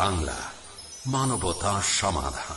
বাংলা মানবতা সমাধান।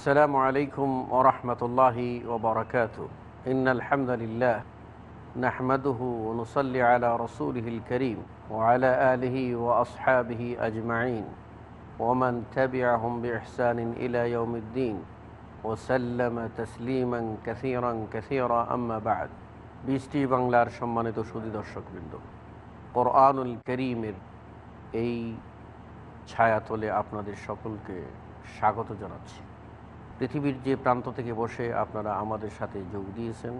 السلام عليكم ورحمة الله وبركاته إن الحمد لله نحمده ونصلي على رسوله الكريم وعلى آله وأصحابه أجمعين ومن تبعهم بإحسان إلى يوم الدين وسلم تسليما كثيرا كثيرا أما بعد বৃষ্টি বাংলার সম্মানিত সুদী দর্শকবৃন্দ কোরআনুল করিমের এই ছায়াতলে আপনাদের সকলকে স্বাগত জানাচ্ছি পৃথিবীর যে প্রান্ত থেকে বসে আপনারা আমাদের সাথে যোগ দিয়েছেন,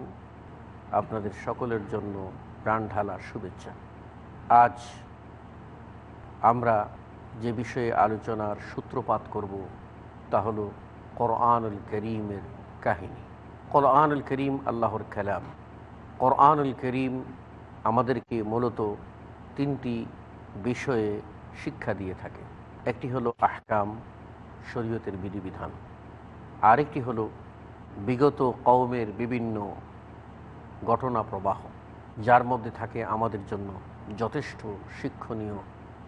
আপনাদের সকলের জন্য প্রাণ ঢালার শুভেচ্ছা। আজ আমরা যে বিষয়ে আলোচনার সূত্রপাত করব, তা হলো কোরআনুল করিমের কাহিনী। কোরআনুল করিম আল্লাহর কালাম। কোরআনুল করিম আমাদেরকে মূলত তিনটি বিষয়ে শিক্ষা দিয়ে থাকে। একটি হলো আহকাম, শরীয়তের বিধিবিধান। আরেকটি হলো বিগত কওমের বিভিন্ন ঘটনা প্রবাহ, যার মধ্যে থাকে আমাদের জন্য যথেষ্ট শিক্ষণীয়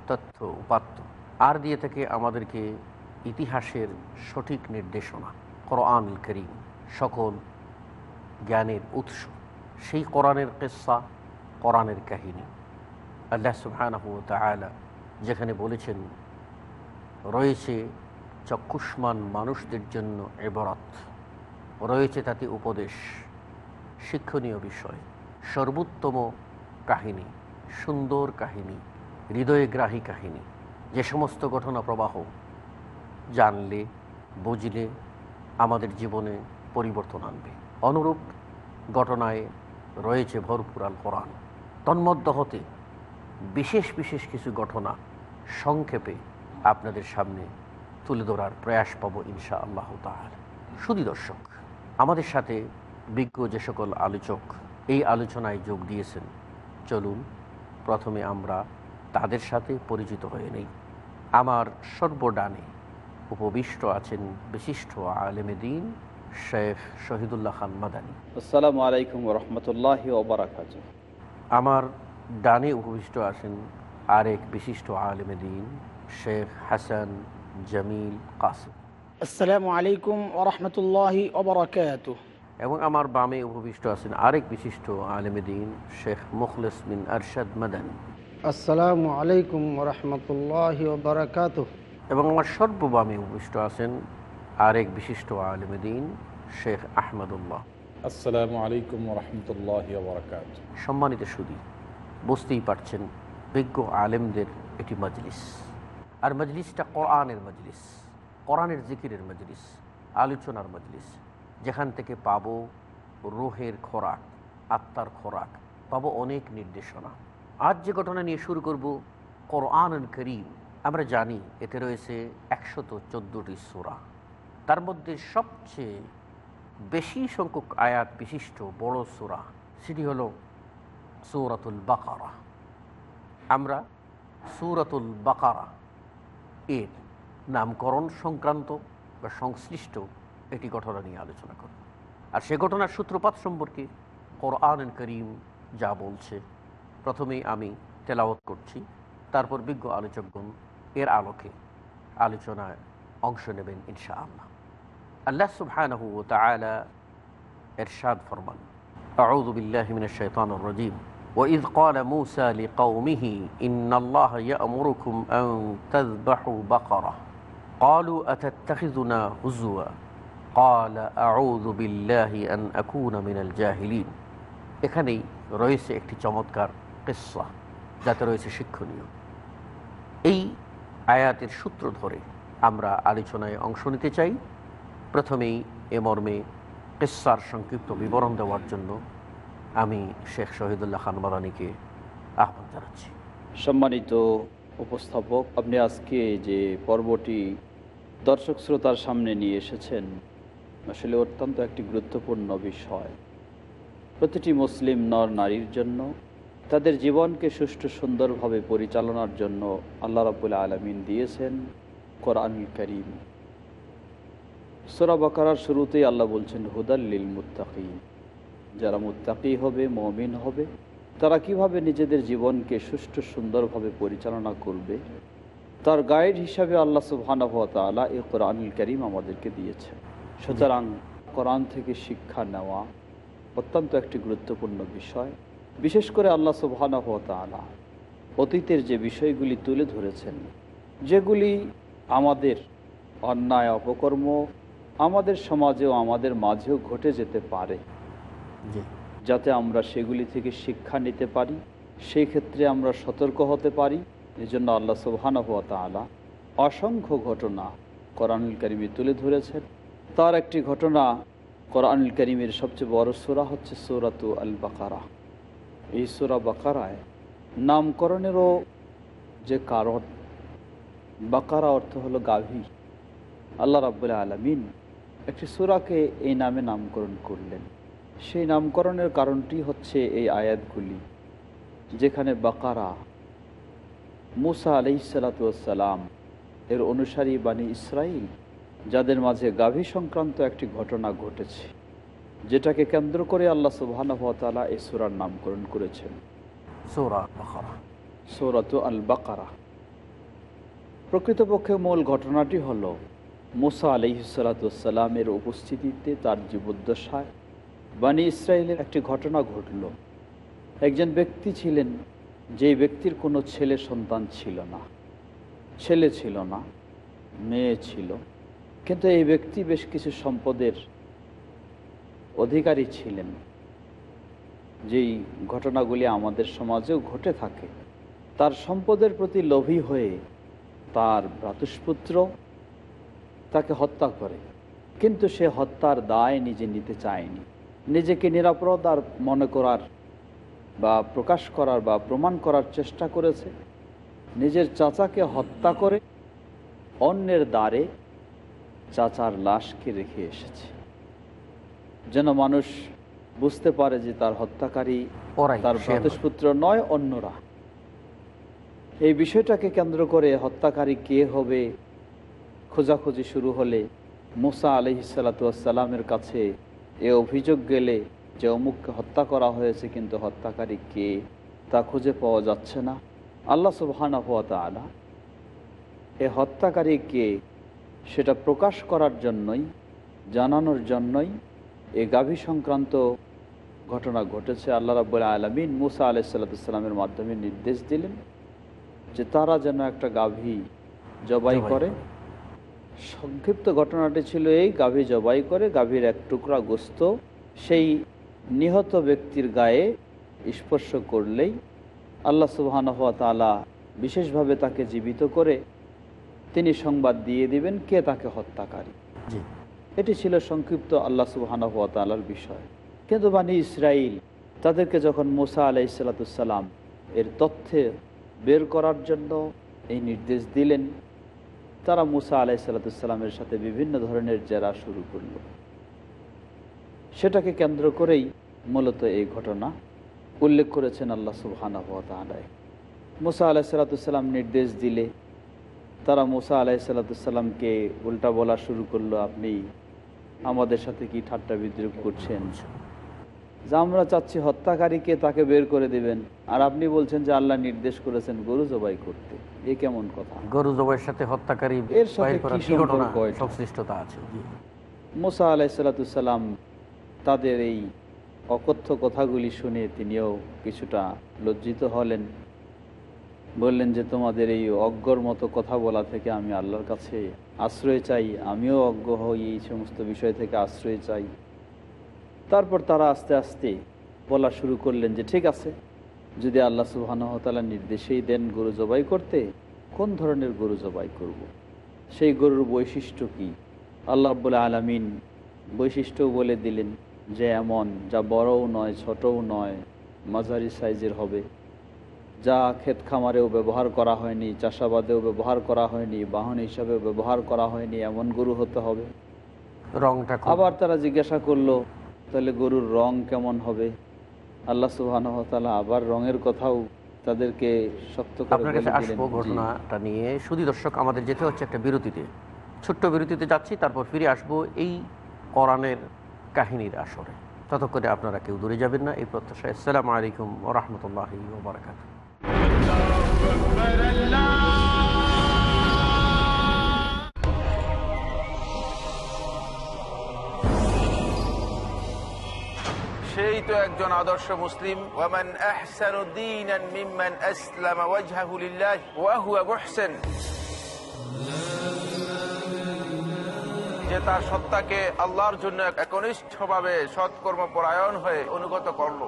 তথ্য উপাত্ত। আর দিয়ে থাকে আমাদেরকে ইতিহাসের সঠিক নির্দেশনা কোরআন করিম, সকল জ্ঞানের উৎস। সেই কোরআনের কেসা কোরআনের কাহিনী। আল্লাহ তালা যেখানে বলেছেন, রয়েছে চক্ষুষ্মান মানুষদের জন্য এবরত। রয়েছে তাতে উপদেশ, শিক্ষণীয় বিষয়, সর্বোত্তম কাহিনী, সুন্দর কাহিনী, হৃদয়গ্রাহী কাহিনী, যে সমস্ত ঘটনা প্রবাহ, জানলে, বুঝলে আমাদের জীবনে পরিবর্তন আনবে। অনুরূপ ঘটনায় রয়েছে ভরপুর আল কোরআন। তন্মধ্য হতে বিশেষ বিশেষ কিছু ঘটনা সংক্ষেপে আপনাদের সামনে তুলে ধরার প্রয়াস পাবো ইনশা আল্লাহ তাহার শুধু দর্শক আমাদের সাথে বিজ্ঞ যে সকল আলোচক এই আলোচনায় যোগ দিয়েছেন চলুন প্রথমে আমরা তাদের সাথে পরিচিত হয়ে নেই। আমার সর্বডানে উপবিষ্ট আছেন বিশিষ্ট আলেমে দিন শেখ শহীদুল্লাহ খান মাদানী। আসসালামু আলাইকুম রহমতুল্লাহ ওবরাকাত আমার ডানে উপবিষ্ট আছেন আরেক বিশিষ্ট আলেমে দিন শেখ হাসান জামিল কাসিম। আসসালামু আলাইকুম ওরহমতুল্লাহি ওবরাকাত এবং আমার বামে উপবিষ্ট আছেন আরেক বিশিষ্ট আলেমে দিন শেখ মুখলেস বিন আরশাদ মাদানী। আসসালামু আলাইকুম রহমতুল্লাহ বারকাত এবং আমার সর্ববামে উপবিষ্ট আছেন আরেক বিশিষ্ট আলেমে দিন শেখ আহমদুল্লাহ। আসসালামু আলাইকুম রহমতুল্লাহ বরকাত সম্মানিত সুদী বুঝতেই পারছেন বিজ্ঞ আলেমদের এটি মজলিস। আর মজলিসটা কোরআনের মজলিস কোরআনের জিকিরের মজলিস আলোচনার মজলিস যেখান থেকে পাবো রোহের খোরাক, আত্মার খোরাক, পাবো অনেক নির্দেশনা। আজ যে ঘটনা নিয়ে শুরু করব কোরআন করিম, আমরা জানি এতে রয়েছে একশত চোদ্দোটি সোরা। তার মধ্যে সবচেয়ে বেশি সংখ্যক আয়াত বিশিষ্ট বড় সোরা, সেটি হল সৌরাতুল বাকারা। আমরা সৌরাতুল বাকারা এর নামকরণ সংক্রান্ত বা সংশ্লিষ্ট একটি ঘটনা নিয়ে আলোচনা করব। আর সে ঘটনার সূত্রপাত সম্পর্কে কোরআন করিম যা বলছে, প্রথমেই আমি তেলাওত করছি, তারপর বিজ্ঞ আলোচকগণ এর আলোকে আলোচনায় অংশ নেবেন ইনশা আল্লাহ আল্লাহ সুবহানাহ তাআলা ইরশাদ ফরমান, আউযু বিল্লাহি মিনাশ শাইতানির وإذ قال موسى لقومه إن الله يأمركم أن تذبحوا بقرة قالوا أتتخذنا هزوا قال أعوذ بالله أن أكون من الجاهلين এখানেই রয়েছে একটি চমৎকার কিস্সা যাতে রয়েছে শিক্ষণীয় এই আয়াতের সূত্র ধরে আমরা আলোচনায় অংশ নিতে চাই প্রথমেই এ মর্মে কিসার সংক্ষিপ্ত বিবরণ দেওয়ার জন্য আমি শেখ শহীদুল্লাহ খান মাদানিকে আহ্বান জানাচ্ছি। সম্মানিত উপস্থাপক, আপনি আজকে যে পর্বটি দর্শক শ্রোতার সামনে নিয়ে এসেছেন, আসলে অত্যন্ত একটি গুরুত্বপূর্ণ বিষয়। প্রতিটি মুসলিম নর নারীর জন্য, তাদের জীবনকে সুষ্ঠু সুন্দরভাবে পরিচালনার জন্য আল্লাহ রাবুল আলমিন দিয়েছেন কোরআনুল করিম। সোরা বাকারার শুরুতেই আল্লাহ বলছেন হুদাল্লিল মুত্তাকি যারা মুত্তাকি হবে, মমিন হবে, তারা কীভাবে নিজেদের জীবনকে সুষ্ঠু, সুন্দরভাবে পরিচালনা করবে? তার গাইড হিসাবে আল্লাহ সুবহানাহ ওয়া তাআলা এই কোরআনুল করিম আমাদেরকে দিয়েছে সুতরাং কোরআন থেকে শিক্ষা নেওয়া অত্যন্ত একটি গুরুত্বপূর্ণ বিষয়। বিশেষ করে আল্লাহ সুবহানাহ ওয়া অতীতের যে বিষয়গুলি তুলে ধরেছেন, যেগুলি আমাদের অন্যায়, অপকর্ম আমাদের সমাজেও আমাদের মাঝেও ঘটে যেতে পারে। যাতে আমরা সেগুলি থেকে শিক্ষা নিতে পারি, সেই ক্ষেত্রে আমরা সতর্ক হতে পারি। এজন্য আল্লাহ সুবহানাহু ওয়া তাআলা অসংখ্য ঘটনা কোরআনুল করিমে তুলে ধরেছেন। তার একটি ঘটনা কোরআনুল করিমের সবচেয়ে বড় সূরা হচ্ছে সূরাতু আল বাকারা এই সূরা বাকারায় নামকরণেরও যে কারণ, বাকারা অর্থ হলো গাভী। আল্লাহ রাব্বুল আলামিন একটি সূরাকে এই নামে নামকরণ করলেন। সেই নামকরণের কারণটি হচ্ছে এই আয়াতগুলি যেখানে বাকারা মুসা আলাইসালাতাম এর অনুসারী বাণী ইসরাইল যাদের মাঝে গাভী সংক্রান্ত একটি ঘটনা ঘটেছে যেটাকে কেন্দ্র করে আল্লাহ সুবাহানহতালা এই সুরার নামকরণ করেছেন। সৌরা বাখারা আল বাকারা প্রকৃতপক্ষে মূল ঘটনাটি হল মুসা আলহিসাল্লামের উপস্থিতিতে তার জীবদ্দশায় বানি ইসরায়েলের একটি ঘটনা ঘটল। একজন ব্যক্তি ছিলেন যে ব্যক্তির কোনো ছেলে সন্তান ছিল না। ছেলে ছিল না, মেয়ে ছিল। কিন্তু এই ব্যক্তি বেশ কিছু সম্পদের অধিকারী ছিলেন, যেই ঘটনাগুলি আমাদের সমাজেও ঘটে থাকে। তার সম্পদের প্রতি লোভী হয়ে তার ভ্রাতুষ্পুত্র তাকে হত্যা করে। কিন্তু সে হত্যার দায় নিজে নিতে চায়নি। নিজেকে নিরাপদ আর মনে করার বা প্রকাশ করার বা প্রমাণ করার চেষ্টা করেছে। নিজের চাচাকে হত্যা করে অন্যের দ্বারে চাচার লাশকে রেখে এসেছে। যেন মানুষ বুঝতে পারে যে তার হত্যাকারী তার। ভ্রাতুষ্পুত্র নয়। অন্যরা। এই বিষয়টাকে কেন্দ্র করে হত্যাকারী কে হবে? খোঁজাখুঁজি শুরু হলে মুসা আলহিসাল্লামের কাছে এ অভিযোগ গেলে যে অমুককে হত্যা করা হয়েছে কিন্তু হত্যাকারী কে তা খুঁজে পাওয়া যাচ্ছে না। আল্লাহ সুবহানা হাত আলা এ হত্যাকারী কে সেটা প্রকাশ করার জন্যই জানানোর জন্যই এ গাভী সংক্রান্ত ঘটনা ঘটেছে। আল্লাহ রাবুল আলমিন মুসা আলাইসাল্লামের মাধ্যমে নির্দেশ দিলেন যে তারা যেন একটা গাভী জবাই করে। সংক্ষিপ্ত ঘটনাটি ছিল এই গাভী জবাই করে গাভীর এক টুকরা গোস্ত। সেই নিহত ব্যক্তির গায়ে স্পর্শ করলেই আল্লাহ সুবহান হাত তালা বিশেষভাবে তাকে জীবিত করে তিনি সংবাদ দিয়ে দিবেন কে তাকে হত্যাকারী। এটি ছিল সংক্ষিপ্ত আল্লাহ সুবাহানা হাত তালার বিষয়। কিন্তু বানি ইসরাইল তাদেরকে যখন মোসা আলাই সালাতাম এর তথ্যে বের করার জন্য এই নির্দেশ দিলেন তারা মুসা আলাই সাল্লাতামের সাথে বিভিন্ন ধরনের জেরা শুরু করল। সেটাকে কেন্দ্র করেই মূলত এই ঘটনা উল্লেখ করেছেন আল্লাহ সুবহানা আলায় মুসা আলাহ সাল্লাতাম নির্দেশ দিলে তারা মুসা আলাহ সাল্লাতামকে উল্টা বলা শুরু করল, আপনি আমাদের সাথে কি ঠাট্টা বিদ্রুপ করছেন? যে আমরা চাচ্ছি হত্যাকারীকে তাকে বের করে দিবেন। আর আপনি বলছেন যে আল্লাহ নির্দেশ করেছেন গরু জবাই করতে। এ কেমন কথা? গরু জবাইয়ের সাথে হত্যাকারী এর সাথে কি সম্পর্ক সংশ্লিষ্টতা আছে। মুসা আলাইসাল্লাতুসাল্লাম তাদের এই অকথ্য কথাগুলি শুনে তিনিও কিছুটা লজ্জিত হলেন। বললেন যে তোমাদের এই অজ্ঞর মতো কথা বলা থেকে আমি আল্লাহর কাছে আশ্রয় চাই। আমিও অজ্ঞ হই এই সমস্ত বিষয় থেকে আশ্রয় চাই। তারপর তারা আস্তে আস্তে বলা শুরু করলেন যে ঠিক আছে যদি আল্লাহ সুবাহতালা নির্দেশেই দেন গরু জবাই করতে কোন ধরনের গরু জবাই করব। সেই গরুর বৈশিষ্ট্য কি? আল্লাহ আব্বুল আলমিন বৈশিষ্ট্যও বলে দিলেন যে এমন যা বড়ও নয় ছোটও নয় মাঝারি সাইজের হবে। যা ক্ষেত খামারেও ব্যবহার করা হয়নি চাষাবাদেও ব্যবহার করা হয়নি বাহন হিসাবেও ব্যবহার করা হয়নি এমন গরু হতে হবে। রংটা আবার তারা জিজ্ঞাসা করল তাহলে গরুর রং কেমন হবে? আল্লাহ সুবহান আবার রঙের কথাও তাদেরকে শক্ত আপনার কাছে আসব ঘটনাটা নিয়ে। শুধু দর্শক আমাদের যেতে হচ্ছে একটা বিরতিতে। ছোট্ট বিরতিতে যাচ্ছি তারপর ফিরে আসব এই কোরআনের কাহিনীর আসরে। ততক্ষণে আপনারা কেউ দূরে যাবেন না। এই প্রত্যাশায় আসসালামু আলাইকুম ও রহমতুল্লাহি ওবরাকাত তো একজন আদর্শ মুসলিম। ওয়ামান আহসানু দীনান মিম্মান আসলামা ওয়াজহাহু লিল্লাহ। ওয়া হুয়া মুহসিন। যে তার সত্তাকে আল্লাহর জন্য একনিষ্ঠভাবে সৎকর্ম পরায়ণ হয়ে অনুগত করল।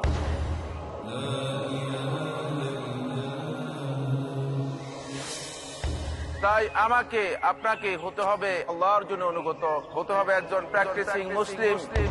তাই আমাকে আপনাকে হতে হবে আল্লাহর জন্য অনুগত হতে হবে একজন প্র্যাকটিসিং মুসলিম মুসলিম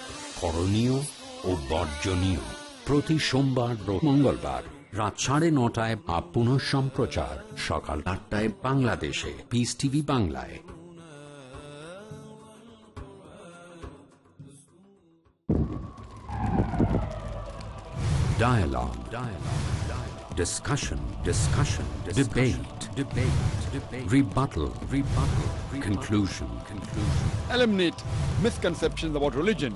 করণীয় ও বর্জনীয় প্রতি সোমবার মঙ্গলবার রাত সাড়ে নটায় বা পুনঃ সম্প্রচার সকাল আটটায় বাংলাদেশে পিস টিভি বাংলায় Dialogue. Dialogue. Dialogue. Discussion. Discussion. Discussion. Debate. Debate. Debate. Rebuttal. Rebuttal. Rebuttal. Conclusion. Conclusion. eliminate misconceptions about religion,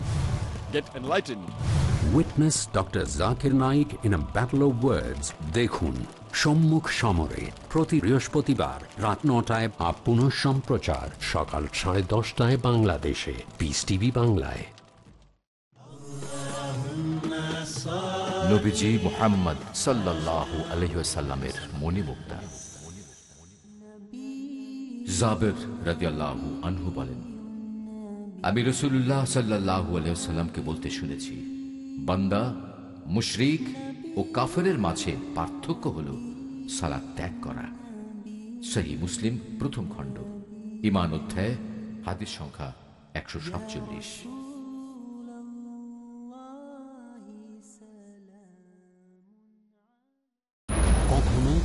get enlightened. Witness Dr. Zakir Naik in a battle of words. দেখুন সম্মুখ সমরে প্রতি বৃহস্পতিবার রাত নটায় পুনঃ সম্প্রচার সকাল সাড়ে দশটায় বাংলাদেশে পিস টিভি বাংলায় নবীজি মোহাম্মদ সাল্লাল্লাহু আলহিসাল্লামের মণিমুক্তা জাবের রাদিয়াল্লাহু আনহু বলেন আমি রসুল্লাহ সাল্লাহ আলহামকে বলতে শুনেছি, বান্দা, মুশরিক ও কাফেরের মাঝে পার্থক্য হল সালাদ ত্যাগ করা। সহি মুসলিম প্রথম খণ্ড, ইমান অধ্যায়, হাদিস সংখ্যা একশো সাতচল্লিশ।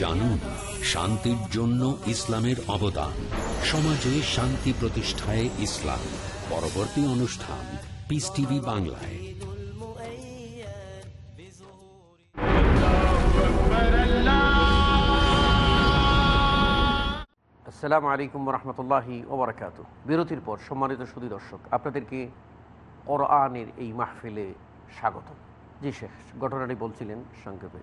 জানুন শান্তির জন্য ইসলামের অবদান। সমাজে শান্তি প্রতিষ্ঠায় ইসলাম। পরবর্তী অনুষ্ঠান পিস টিভি বাংলায়। আসসালামু আলাইকুম রহমতুল্লাহি ওবরাকাত বিরতির পর সম্মানিত সুদী দর্শক, আপনাদেরকে কোরআনের এই মাহফিলে স্বাগত জি শেখ, ঘটনাটি বলছিলেন সংক্ষেপে।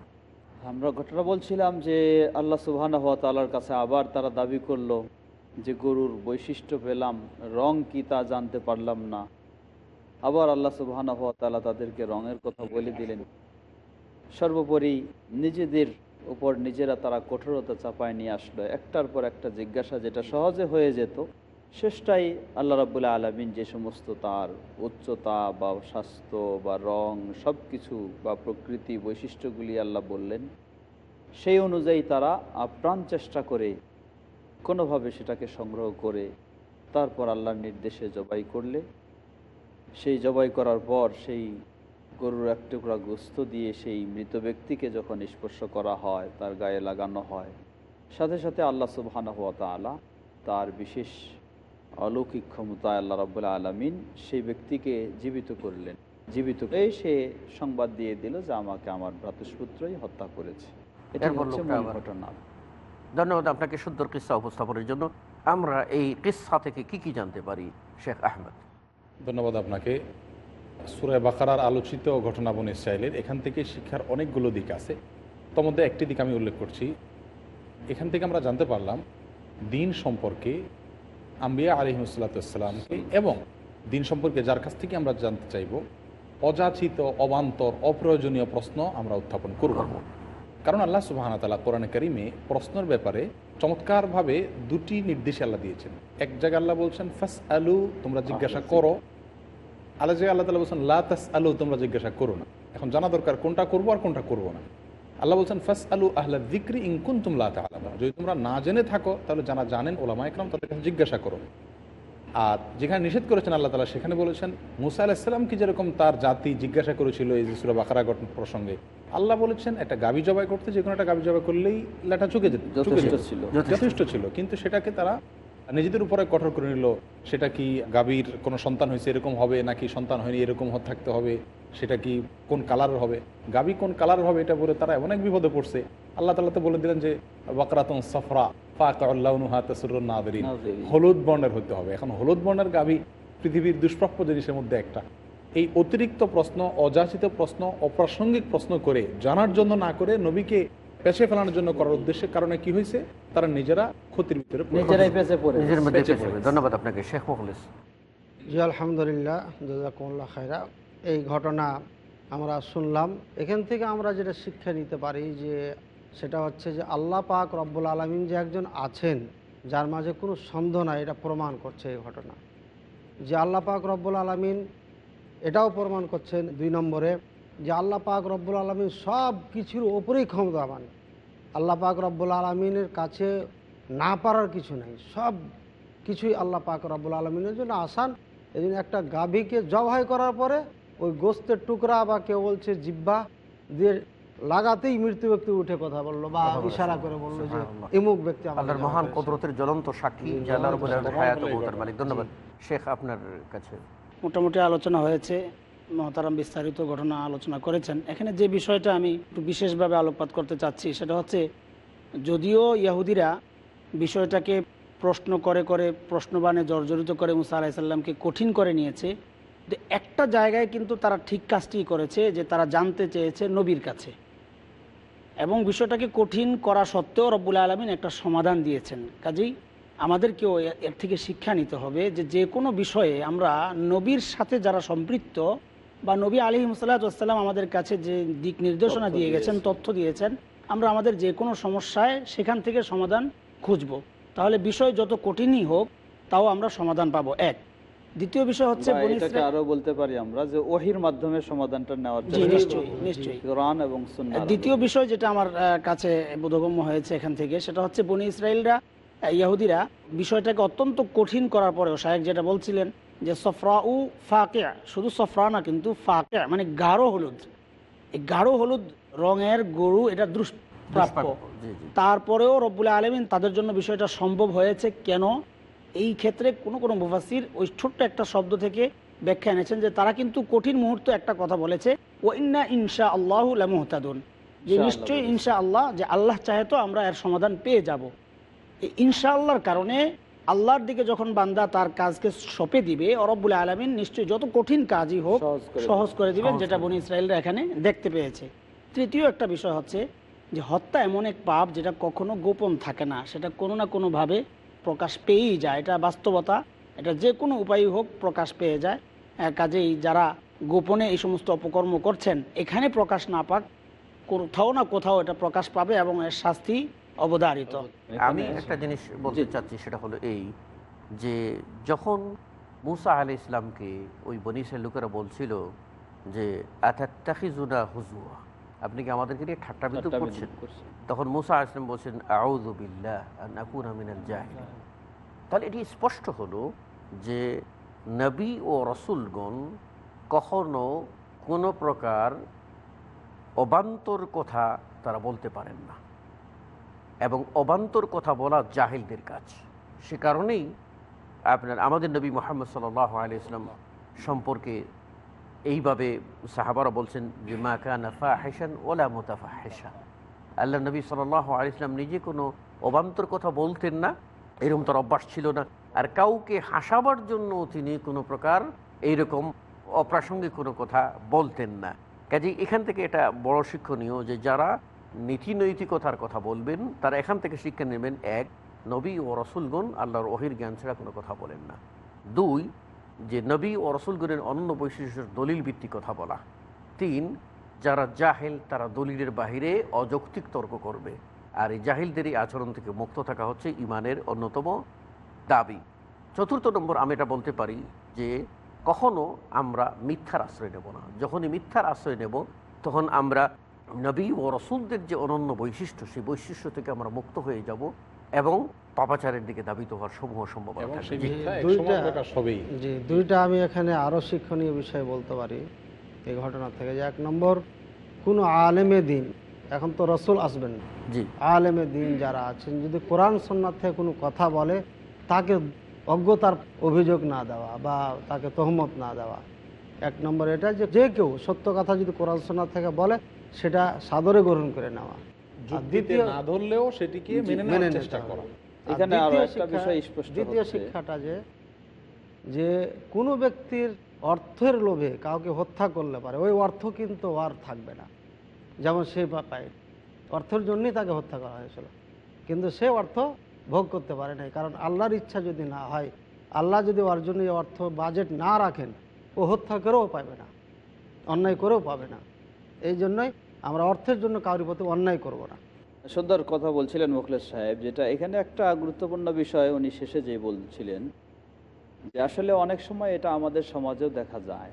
আমরা ঘটনা বলছিলাম যে আল্লাহ সুবহান হওয়া তালার কাছে আবার তারা দাবি করল যে গরুর বৈশিষ্ট্য পেলাম, রং কি তা জানতে পারলাম না। আবার আল্লাহ সুবহান হওয়া তালা তাদেরকে রঙের কথা বলে দিলেন। সর্বোপরি নিজেদের উপর নিজেরা তারা কঠোরতা চাপায় নিয়ে আসলো। একটার পর একটা জিজ্ঞাসা যেটা সহজে হয়ে যেত শেষটাই আল্লাহ রাবুল্লাহ আলমিন যে সমস্ত তার উচ্চতা বা স্বাস্থ্য বা রং সব কিছু বা প্রকৃতি বৈশিষ্ট্যগুলি আল্লাহ বললেন, সেই অনুযায়ী তারা আপ্রাণ চেষ্টা করে কোনোভাবে সেটাকে সংগ্রহ করে তারপর আল্লাহর নির্দেশে জবাই করলে। সেই জবাই করার পর সেই গরুর এক টুকরা গোস্ত দিয়ে সেই মৃত ব্যক্তিকে যখন স্পর্শ করা হয়, তার গায়ে লাগানো হয়, সাথে সাথে আল্লাহ সুবহানাহু ওয়া তাআলা তার বিশেষ অলৌকিক ক্ষমতায় আল্লাহ রাব্বুল আলমিন সেই ব্যক্তিকে জীবিত করলেন। জীবিত এই সে সংবাদ দিয়ে দিল যে আমাকে আমার ভ্রাতুষ্পুত্রই হত্যা করেছে। এটা হচ্ছে মূল ঘটনা। ধন্যবাদ আপনাকে সুন্দর কিস্সা উপস্থাপনের জন্য। আমরা এই কিস্সা থেকে কি কি জানতে পারি শেখ আহমেদ? ধন্যবাদ আপনাকে। সুরায় বাকারার আলোচিত ঘটনাবন ইসরায়েলের। এখান থেকে শিক্ষার অনেকগুলো দিক আছে। তার মধ্যে একটি দিক আমি উল্লেখ করছি। এখান থেকে আমরা জানতে পারলাম দিন সম্পর্কে আম্বিয়া আলিমসাল্লাতামকে এবং দিন সম্পর্কে যার কাছ থেকে আমরা জানতে চাইব অযাচিত অবান্তর অপ্রয়োজনীয় প্রশ্ন আমরা উত্থাপন করব। কারণ আল্লাহ সুবাহানা তালা কোরআন করিমে প্রশ্নের ব্যাপারে চমৎকারভাবে দুটি নির্দেশ আল্লাহ দিয়েছেন। এক জায়গায় আল্লাহ বলছেন ফাস আলু তোমরা জিজ্ঞাসা করো। আল্লাহ জায়গায় আল্লাহ তালা বলছেন লাতাস আলু তোমরা জিজ্ঞাসা করো না। এখন জানা দরকার কোনটা করব আর কোনটা করব না। আল্লাহ বলছেন ফাস আলু আহ্লা দিক্রি ইনকুন তুমলা আলামা যদি তোমরা না জেনে থাকো তাহলে যারা জানেন ওলামা একরাম তাদের কাছে জিজ্ঞাসা করো। আর যেখানে নিষেধ করেছেন আল্লাহ তালা সেখানে বলেছেন মুসা আলাহিসাল্লাম কি যেরকম তার জাতি জিজ্ঞাসা করেছিল এই যে সুরা বাকারা ঘটনা প্রসঙ্গে? আল্লাহ বলেছেন একটা গাবি জবাই করতে যে কোনো একটা গাবি জবাই করলেই লেটা চুকে যেত যথেষ্ট ছিল। যথেষ্ট ছিল। কিন্তু সেটাকে তারা নিজেদের উপরে কঠোর করে নিল। সেটা কি গাভীর কোনো সন্তান হয়েছে এরকম হবে নাকি সন্তান হয়নি এরকম থাকতে হবে? সেটা কি কোন কালারের হবে? গাভী কোন কালারের হবে এটা বলে তারা অনেক বিপদে পড়ছে। আল্লাহ তালা তো বলে দিলেন যে বকরাতন সফরা। হলুদ বর্ণের হতে হবে। এখন হলুদ বর্ণের গাভী পৃথিবীর দুষ্প্রাপ্য জিনিসের মধ্যে একটা। এই অতিরিক্ত প্রশ্ন অযাচিত প্রশ্ন অপ্রাসঙ্গিক প্রশ্ন করে জানার জন্য না করে নবীকে পেছে ফেলানোর জন্য করার উদ্দেশ্যে কারণে কি হয়েছে? তারা নিজেরা ক্ষতির ভিতরে। ধন্যবাদ আপনাকে শেখ মুখলিস। জি আলহামদুলিল্লাহ খায়রা। এই ঘটনা আমরা শুনলাম। এখান থেকে আমরা যেটা শিক্ষা নিতে পারি যে সেটা হচ্ছে যে আল্লাহ পাক রব্বুল আলমিন যে একজন আছেন, যার মাঝে কোনো সন্দেহ নাই, এটা প্রমাণ করছে এই ঘটনা। যে আল্লাহ পাক রব্বুল আলমিন এটাও প্রমাণ করছেন দুই নম্বরে যে আল্লাহ পাক রব্বুল আলমিন সব কিছুর ওপরেই ক্ষমতাবান। আল্লাহ পাক রব্বুল আলমিনের কাছে না পারার কিছু নাই, সব কিছুই আল্লাহ পাক রব্বুল আলমিনের জন্য আসান। এই একটা গাভীকে জবাই করার পরে ওই গোস্তের টুকরা বা কেউ বলছে জিব্বা দিয়ে লাগাতেই মৃত্যু ব্যক্তি উঠে কথা বলল বা ইশারা করে বলল যে ইমুক ব্যক্তি আল্লাহর মহান। কদরতের জ্বলন্ত সাক্ষী মালিক। ধন্যবাদ। শেখ আপনার কাছে। মোটামুটি আলোচনা হয়েছে মহতারাম বিস্তারিত ঘটনা আলোচনা করেছেন। এখানে যে বিষয়টা আমি একটু বিশেষভাবে আলোকপাত করতে চাচ্ছি সেটা হচ্ছে যদিও ইয়াহুদিরা বিষয়টাকে প্রশ্ন করে করে প্রশ্নবাণে জর্জরিত করে মুসা আলাহিসাল্লামকে কঠিন করে নিয়েছে তো একটা জায়গায় কিন্তু তারা ঠিক কাজটি করেছে যে তারা জানতে চেয়েছে নবীর কাছে। এবং বিষয়টাকে কঠিন করা সত্ত্বেও রব্বুল আলমিন একটা সমাধান দিয়েছেন। কাজেই আমাদেরকেও এর থেকে শিক্ষা নিতে হবে যে যে কোনো বিষয়ে আমরা নবীর সাথে যারা সম্পৃক্ত বা নবী আলী মুসাল্লাতাম আমাদের কাছে যে দিক নির্দেশনা দিয়ে গেছেন তথ্য দিয়েছেন আমরা আমাদের যে কোনো সমস্যায় সেখান থেকে সমাধান খুঁজব। তাহলে বিষয় যত কঠিনই হোক তাও আমরা সমাধান পাবো। এক দ্বিতীয় বিষয় হচ্ছে বনি এটাকে ইসরা- আরও বলতে পারি আমরা যে ওহির মাধ্যমে সমাধানটা নেওয়ার নিশ্চয়ই, নিশ্চয়ই। কোরআন এবং সুন্নাহ দ্বিতীয় বিষয় যেটা আমার কাছে বোধগম্য হয়েছে এখান থেকে সেটা হচ্ছে বনি ইসরায়েলরা আহ, ইহুদিরা বিষয়টাকে অত্যন্ত কঠিন করার পরেও শাহেক যেটা বলছিলেন যে সফরা উ ফাঁকে শুধু সফরা না কিন্তু ফাঁকে মানে গাঢ় হলুদ। এই গাঢ় হলুদ রঙের গরু এটা দুষ্প্রাপ্য জি জি। তারপরেও রব্বুল আলমিন তাদের জন্য বিষয়টা সম্ভব হয়েছে কেন? এই ক্ষেত্রে কোনো কোনো মুফাসির ওই ছোট্ট একটা শব্দ থেকে ব্যাখ্যা এনেছেন যে তারা কিন্তু কঠিন মুহূর্ত একটা কথা বলেছে ও ইন্না ইনশা আল্লাহ মোহতাদুন যে নিশ্চয়ই ইনশা আল্লাহ যে আল্লাহ চাহে তো আমরা এর সমাধান পেয়ে যাব। এই ইনশা আল্লাহর কারণে আল্লাহর দিকে যখন বান্দা তার কাজকে সঁপে দিবে অরব্বুল আলমিন নিশ্চয়ই যত কঠিন কাজই হোক সহজ করে দিবেন যেটা বনি ইসরায়েলরা এখানে দেখতে পেয়েছে। তৃতীয় একটা বিষয় হচ্ছে যে হত্যা এমন এক পাপ যেটা কখনো গোপন থাকে না। সেটা কোনো না কোনোভাবে প্রকাশ পেয়েই যায় এটা বাস্তবতা। এটা যে কোনো উপায় হোক প্রকাশ পেয়ে যায়। কাজেই যারা গোপনে এই সমস্ত অপকর্ম করছেন এখানে প্রকাশ না পাক কোথাও না কোথাও এটা প্রকাশ পাবে এবং এর শাস্তি অবধারিত। আমি একটা জিনিস বলতে চাচ্ছি সেটা হলো এই যে যখন মুসা আলি ইসলামকে ওই বনিসের লোকেরা বলছিল যে আতাত্তাখিজুনা হুজুয়া? আপনি কি আমাদেরকে নিয়ে ঠাট্টা ঠাট্টা করছেন? তখন মুসা আলাইহিস সালাম বলছেন জাহিলিন। তাহলে এটি স্পষ্ট হলো যে নবী ও রসুলগণ কখনো কোনো প্রকার অবান্তর কথা তারা বলতে পারেন না এবং অবান্তর কথা বলা জাহিলদের কাজ। সে কারণেই আপনার আমাদের নবী মোহাম্মদ আলি ইসলাম সম্পর্কে এইভাবে সাহাবারা বলছেন যে মা কানা ফাহেসান ওলা মোতাফা হেসা আল্লাহ নবী সাল আলিয়াল্লাম নিজে কোনো অবান্তর কথা বলতেন না, এরকম তার অভ্যাস ছিল না। আর কাউকে হাসাবার জন্য তিনি কোনো প্রকার এইরকম অপ্রাসঙ্গিক কোনো কথা বলতেন না। কাজে এখান থেকে এটা বড় শিক্ষণীয় যে যারা নীতি নৈতিকতার কথা বলবেন, তারা এখান থেকে শিক্ষা নেবেন, এক, নবী ও রসুলগণ আল্লাহর অহির জ্ঞান ছাড়া কোনো কথা বলেন না। দুই যে নবী ও রসুলগণের অনন্য বৈশিষ্ট্যের দলিল ভিত্তিক কথা বলা। তিন, যারা জাহেল, তারা দলিলের বাহিরে অযৌক্তিক তর্ক করবে। আর এই জাহিলদের এই আচরণ থেকে মুক্ত থাকা হচ্ছে ইমানের অন্যতম দাবি। চতুর্থ নম্বর, আমি এটা বলতে পারি যে কখনো আমরা মিথ্যার আশ্রয় নেব না। যখনই মিথ্যার আশ্রয় নেব, তখন আমরা নবী ও রসুলদের যে অনন্য বৈশিষ্ট্য, সেই বৈশিষ্ট্য থেকে আমরা মুক্ত হয়ে যাব। এবং পাপাচারের দিকে দাবিত হওয়ার সমূহ সম্ভাবনা জি। দুইটা- আমি এখানে আরও শিক্ষণীয় বিষয় বলতে পারি এই ঘটনা থেকে। যে এক নম্বর কোনো আলেমে দিন এখন তো রসুল আসবেন না। জি। আলেমে দিন যারা আছেন যদি কোরআন সন্ন্যার থেকে কোনো কথা বলে তাকে অজ্ঞতার অভিযোগ না দেওয়া বা তাকে তহমত না দেওয়া। এক নম্বর এটা যে যে কেউ সত্য কথা যদি কোরআন সন্ন্যার থেকে বলে সেটা সাদরে গ্রহণ করে নেওয়া। যুক্তিতে দ্বিতীয় না ধরলেও সেটিকে মেনে নেওয়ার চেষ্টা করা। এখানে আরও দ্বিতীয় একটা বিষয় স্পষ্ট দ্বিতীয় শিক্ষাটা যে যে কোনো ব্যক্তির অর্থের লোভে কাউকে হত্যা করলে পারে ওই অর্থ কিন্তু আর থাকবে না। যেমন সে পায় অর্থের জন্যই তাকে হত্যা করা হয়েছিল। কিন্তু সে অর্থ ভোগ করতে পারে নাই কারণ আল্লাহর ইচ্ছা যদি না হয় আল্লাহ যদি ওর জন্য এই অর্থ বাজেট না রাখেন ও হত্যা করেও পাবে না অন্যায় করেও পাবে না। এই জন্যই আমরা অর্থের জন্য কারোর প্রতি অন্যায় করব না। সুন্দর কথা বলছিলেন মুখলেশ সাহেব যেটা এখানে একটা গুরুত্বপূর্ণ বিষয় উনি শেষে যে বলছিলেন যে আসলে অনেক সময় এটা আমাদের সমাজেও দেখা যায়।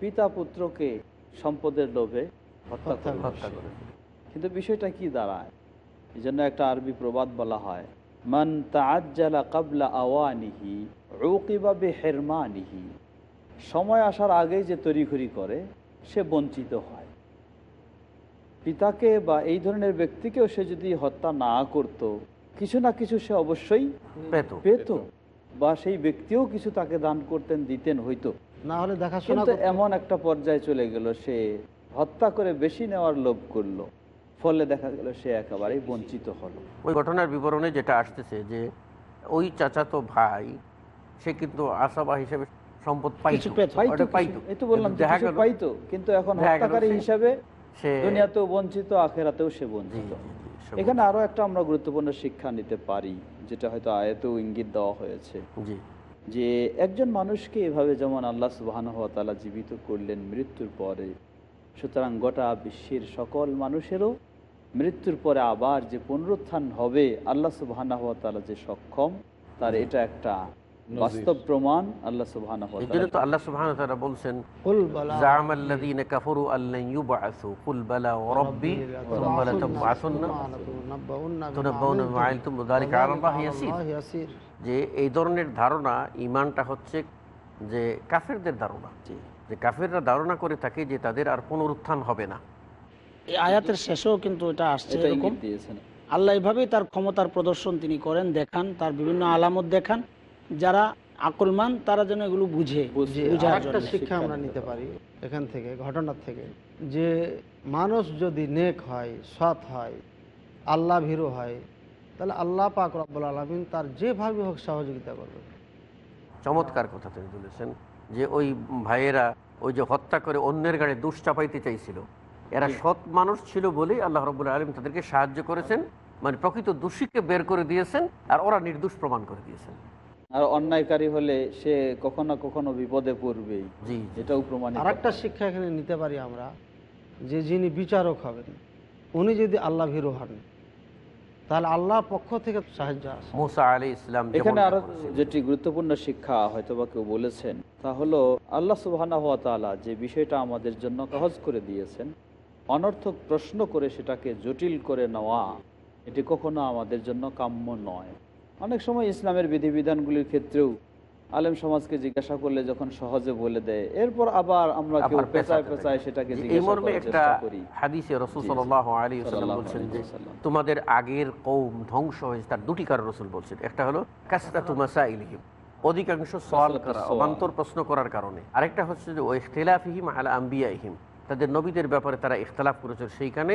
পিতা পুত্রকে সম্পদের লোভে হত্যা করে হত্যা করে। কিন্তু বিষয়টা কি দাঁড়ায়? এই জন্য একটা আরবি প্রবাদ বলা হয় মান তাজ্জালা কাবলা আওয়ানিহি উকিবা বেহেরমানিহি। সময় আসার আগেই যে তড়িঘড়ি করে সে বঞ্চিত হয়। পিতাকে বা এই ধরনের ব্যক্তিকেও সে যদি হত্যা না করত কিছু না কিছু সে অবশ্যই পেত। পেত বা সেই ব্যক্তিও কিছু তাকে দান করতেন দিতেন হইতো না হলে দেখাশোনা কিন্তু এমন একটা পর্যায়ে চলে গেল সে হত্যা করে বেশি নেওয়ার লোভ করল। ফলে দেখা গেল সে একেবারেই বঞ্চিত হলো। ওই ঘটনার বিবরণে যেটা আসতেছে যে ওই চাচাতো ভাই সে কিন্তু আসাবা হিসেবে সম্পদ পাইতো। পাইতো এই তো বললাম যে দেখা গেল পাইতো। কিন্তু এখন হত্যাকারী হিসাবে সে দুনিয়াতেও বঞ্চিত আখেরাতেও সে বঞ্চিত। এখানে আরও একটা আমরা গুরুত্বপূর্ণ শিক্ষা নিতে পারি যেটা হয়তো আয়তেও ইঙ্গিত দেওয়া হয়েছে। যে একজন মানুষকে এভাবে যেমন আল্লাহ সুবাহানহতালা জীবিত করলেন মৃত্যুর পরে সুতরাং গোটা বিশ্বের সকল মানুষেরও মৃত্যুর পরে আবার যে পুনরুত্থান হবে আল্লাহ সুবাহানহতালা যে সক্ষম তার এটা একটা বাস্তব প্রমাণ আল্লাহ তো আল্লাহ কুল বালা। জামাল্লাযীনা আল্লান কুল বালা ওয়া রাব্বি সুম্মা যালিকা ইয়াসির। যে এই ধরনের ধারণা ঈমানটা হচ্ছে যে কাফেরদের ধারণা। যে কাফেররা ধারণা করে থাকে যে তাদের আর পুনরুত্থান হবে না। এই আয়াতের শেষেও কিন্তু এটা আসছে এরকম। আল্লাহ এভাবেই তার ক্ষমতার প্রদর্শন তিনি করেন দেখান তার বিভিন্ন আলামত দেখান। যারা আকলমান তারা যেন এগুলো বুঝে জন্য। শিক্ষা আমরা নিতে পারি। এখান থেকে ঘটনার থেকে। যে মানুষ যদি নেক হয় সৎ হয় আল্লাহ ভীরু হয় তাহলে আল্লাহ পাক রব্বুল আলমিন তার যেভাবে হোক সহযোগিতা করবে। চমৎকার কথা তিনি বলেছেন যে ওই ভাইয়েরা ওই যে হত্যা করে অন্যের গাড়ি দুষ চাপাইতে চাইছিল। এরা সৎ মানুষ ছিল বলেই আল্লাহ রবুল্লা আলম তাদেরকে সাহায্য করেছেন। মানে প্রকৃত দোষীকে বের করে দিয়েছেন আর ওরা নির্দোষ প্রমাণ করে দিয়েছেন। আর অন্যায়কারী হলে সে কখনো কখনো বিপদে পড়বেই। জি জি। এটাও প্রমাণিত। আর একটা শিক্ষা এখানে নিতে পারি আমরা যে যিনি বিচারক হবেন উনি যদি আল্লাহ ভীরু হন তাহলে আল্লাহর পক্ষ থেকে সাহায্য আসে। মুসা আলী ইসলাম এখানে আরও যেটি গুরুত্বপূর্ণ শিক্ষা হয়তো বা কেউ বলেছেন তা হলো আল্লাহ সুবাহানা হাত তাআলা যে বিষয়টা আমাদের জন্য সহজ করে দিয়েছেন অনর্থক প্রশ্ন করে সেটাকে জটিল করে নেওয়া এটি কখনো আমাদের জন্য কাম্য নয়। অনেক সময় ইসলামের বিধিবিধানগুলির ক্ষেত্রেও আলেম সমাজকে জিজ্ঞাসা করলে যখন সহজে বলে দেয় এরপর আবার আমরা কেউ পেঁচায় পেঁচায় সেটাকে জিজ্ঞাসা একটা হাদিসে রসুল। আলী বলছেন যে তোমাদের আগের কৌম ধ্বংস হয়েছে তার দুটি কারণ রসুল বলছেন। একটা হলো মাসাইলিহিম। অধিকাংশ সওয়াল করা অবান্তর প্রশ্ন করার কারণে। আরেকটা হচ্ছে যে ও ইখতলাফিহিম আলা আম্বিয়াহিম তাদের নবীদের ব্যাপারে তারা ইখতলাফ করেছে সেইখানে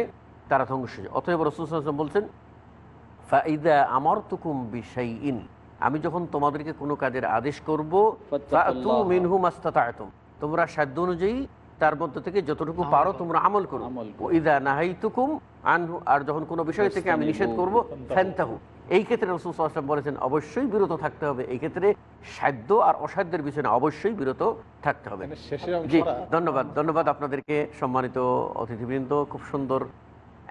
তারা ধ্বংস হয়েছে। অতএব রসুল বলছেন ফাইদা আমার তুকুম বিষয় ইন আমি যখন তোমাদেরকে কোনো কাজের আদেশ করব মিনহু মাস্তাতায়তুম তোমরা সাধ্য অনুযায়ী তার মধ্য থেকে যতটুকু পারো তোমরা আমল করো। ইদা নাহাই তুকুম আনহু আর যখন কোনো বিষয় থেকে আমি নিষেধ করব ফ্যান্তাহু এই ক্ষেত্রে রসুল সাল্লাম বলেছেন অবশ্যই বিরত থাকতে হবে। এই ক্ষেত্রে সাধ্য আর অসাধ্যের বিষয়ে অবশ্যই বিরত থাকতে হবে। জি ধন্যবাদ। ধন্যবাদ আপনাদেরকে সম্মানিত অতিথিবৃন্দ। খুব সুন্দর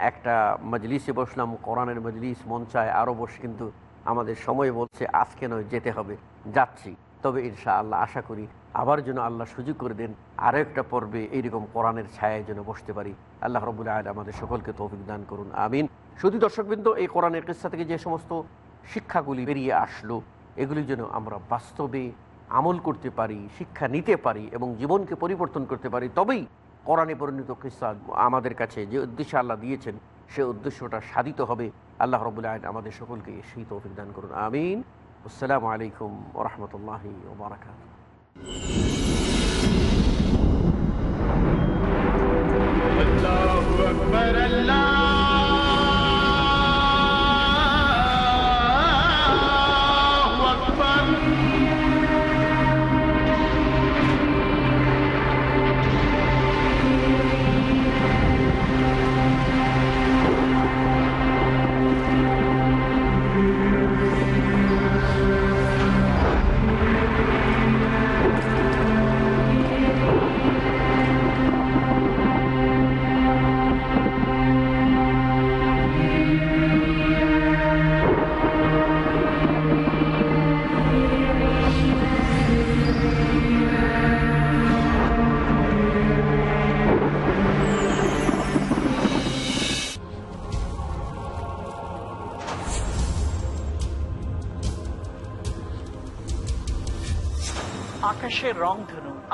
একটা মজলিসে বসলাম, কোরআনের মজলিস মঞ্চায় আরও বসে, কিন্তু আমাদের সময় বলছে, আজকে নয়, যেতে হবে, যাচ্ছি। তবে ইনশা আল্লাহ আশা করি আবার যেন আল্লাহ সুযোগ করে দেন আরও একটা পর্বে এইরকম কোরআনের ছায়ায় যেন বসতে পারি। আল্লাহ রবুল্লা আল আমাদের সকলকে তৌফিক দান করুন, আমিন। শুধু দর্শকবৃন্দ, এই কোরআনের কিস্সা থেকে যে সমস্ত শিক্ষাগুলি বেরিয়ে আসলো, এগুলি যেন আমরা বাস্তবে আমল করতে পারি, শিক্ষা নিতে পারি এবং জীবনকে পরিবর্তন করতে পারি, তবেই কোরআনে পরিণত কিসা আমাদের কাছে যে উদ্দেশ্য আল্লাহ দিয়েছেন, সে উদ্দেশ্যটা সাধিত হবে। আল্লাহ রবুল্লা আইন আমাদের সকলকে সেই তৌফিক দান করুন। আমিন। আসসালামু আলাইকুম ওরহমতুল্লাহ ওবরাকাত। Allahu Akbar Allah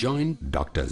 Join Dr.